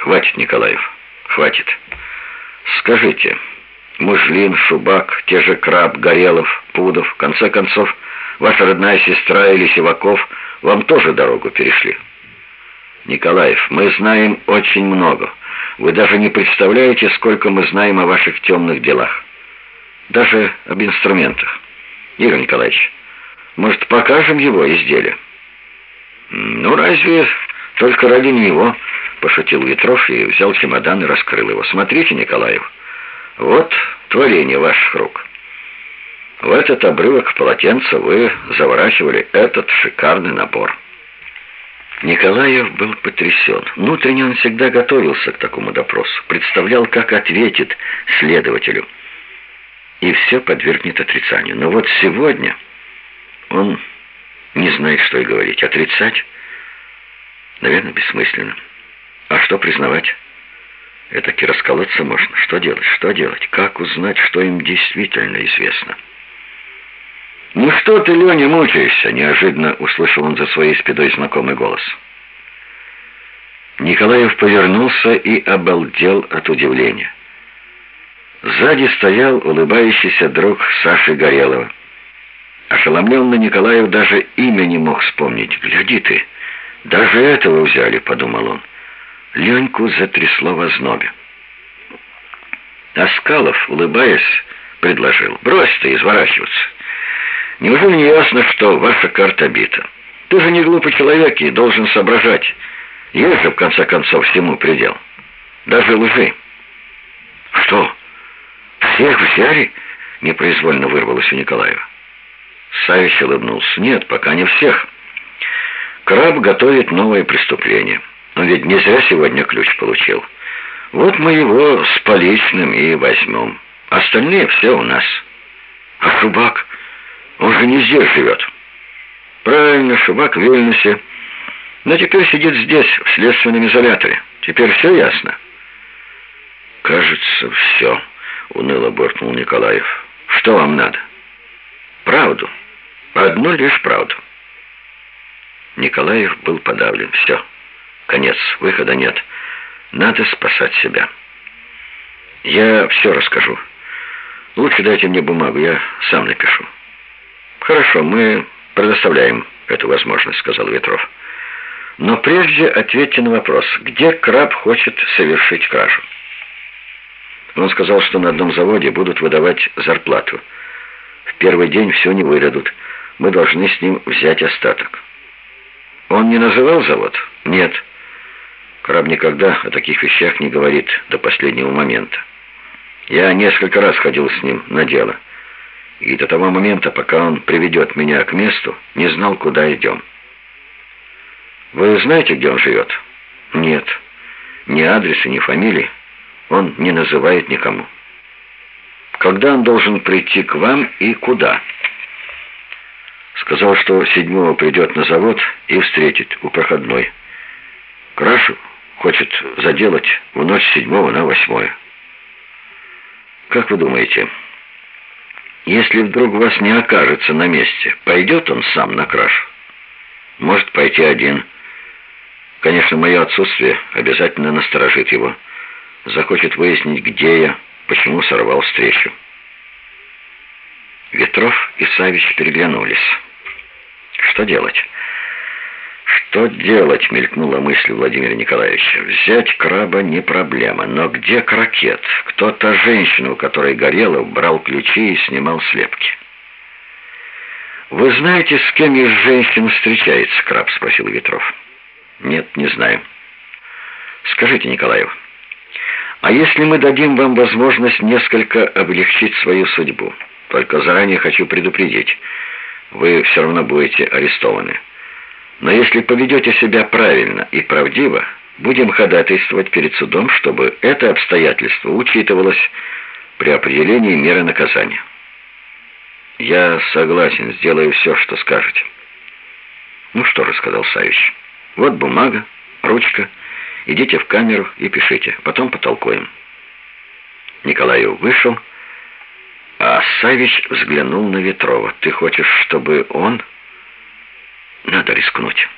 Хватит, Николаев, хватит. Скажите, Мужлин, Шубак, те же Краб, Горелов, Пудов, в конце концов, ваша родная сестра или Сиваков вам тоже дорогу перешли. Николаев, мы знаем очень много. Вы даже не представляете, сколько мы знаем о ваших темных делах. Даже об инструментах. Игорь Николаевич, может, покажем его изделие? Ну, разве только ради него, пошутил Ветров и взял чемодан и раскрыл его. Смотрите, Николаев, вот творение ваших рук. В этот обрывок полотенца вы заворачивали этот шикарный набор. Николаев был потрясен. Внутренне он всегда готовился к такому допросу, представлял, как ответит следователю. И все подвергнет отрицанию. Но вот сегодня он не знает, что и говорить. Отрицать, наверное, бессмысленно. А что признавать? Это расколоться можно. Что делать? Что делать? Как узнать, что им действительно известно? «Ну что ты, Леня, мучаешься?» — неожиданно услышал он за своей спиной знакомый голос. Николаев повернулся и обалдел от удивления. Сзади стоял улыбающийся друг Саши Горелова. Ошеломленный Николаев даже имя не мог вспомнить. «Гляди ты, даже этого взяли», — подумал он. Леньку затрясло в ознобе. Аскалов, улыбаясь, предложил. «Брось ты изворачиваться. Неужели не ясно, что ваша карта бита? Ты же не глупый человек и должен соображать. Есть же, в конце концов, всему предел. Даже лжи. Что? Всех взяли? Непроизвольно вырвалось у Николаева. Савич улыбнулся. Нет, пока не всех. Краб готовит новое преступление. Он ведь не зря сегодня ключ получил. Вот мы его с поличным и возьмем. Остальные все у нас. А Шубак? Он же не здесь живет. Правильно, Шубак в Вильнюсе. Но теперь сидит здесь, в следственном изоляторе. Теперь все ясно? Кажется, все, уныло буркнул Николаев. Что вам надо? Правду. Одну лишь правду. Николаев был подавлен. Все. Конец. Выхода нет. Надо спасать себя. Я все расскажу. Лучше дайте мне бумагу, я сам напишу. «Хорошо, мы предоставляем эту возможность», — сказал Ветров. «Но прежде ответьте на вопрос, где краб хочет совершить кражу?» Он сказал, что на одном заводе будут выдавать зарплату. В первый день все не выдадут. Мы должны с ним взять остаток. Он не называл завод? Нет. Краб никогда о таких вещах не говорит до последнего момента. Я несколько раз ходил с ним на дело и до того момента, пока он приведет меня к месту, не знал, куда идем. Вы знаете, где он живет? Нет. Ни адреса, ни фамилии он не называет никому. Когда он должен прийти к вам и куда? Сказал, что седьмого придет на завод и встретит у проходной. Крашу хочет заделать в ночь седьмого на восьмое. Как вы думаете... Если вдруг вас не окажется на месте, пойдет он сам на краж? Может пойти один. Конечно, мое отсутствие обязательно насторожит его. Захочет выяснить, где я, почему сорвал встречу. Ветров и Савич переглянулись. Что делать? «Что делать?» — мелькнула мысль Владимира Николаевича. «Взять краба не проблема, но где крокет? Кто та женщина, у которой Горелов брал ключи и снимал слепки?» «Вы знаете, с кем из женщин встречается краб?» — спросил Ветров. «Нет, не знаю». «Скажите, Николаев, а если мы дадим вам возможность несколько облегчить свою судьбу? Только заранее хочу предупредить, вы все равно будете арестованы». Но если поведете себя правильно и правдиво, будем ходатайствовать перед судом, чтобы это обстоятельство учитывалось при определении меры наказания. Я согласен, сделаю все, что скажете. Ну что же, сказал Савич, вот бумага, ручка, идите в камеру и пишите, потом потолкуем. Николаев вышел, а Савич взглянул на Ветрова. Ты хочешь, чтобы он... Надо рискнуть.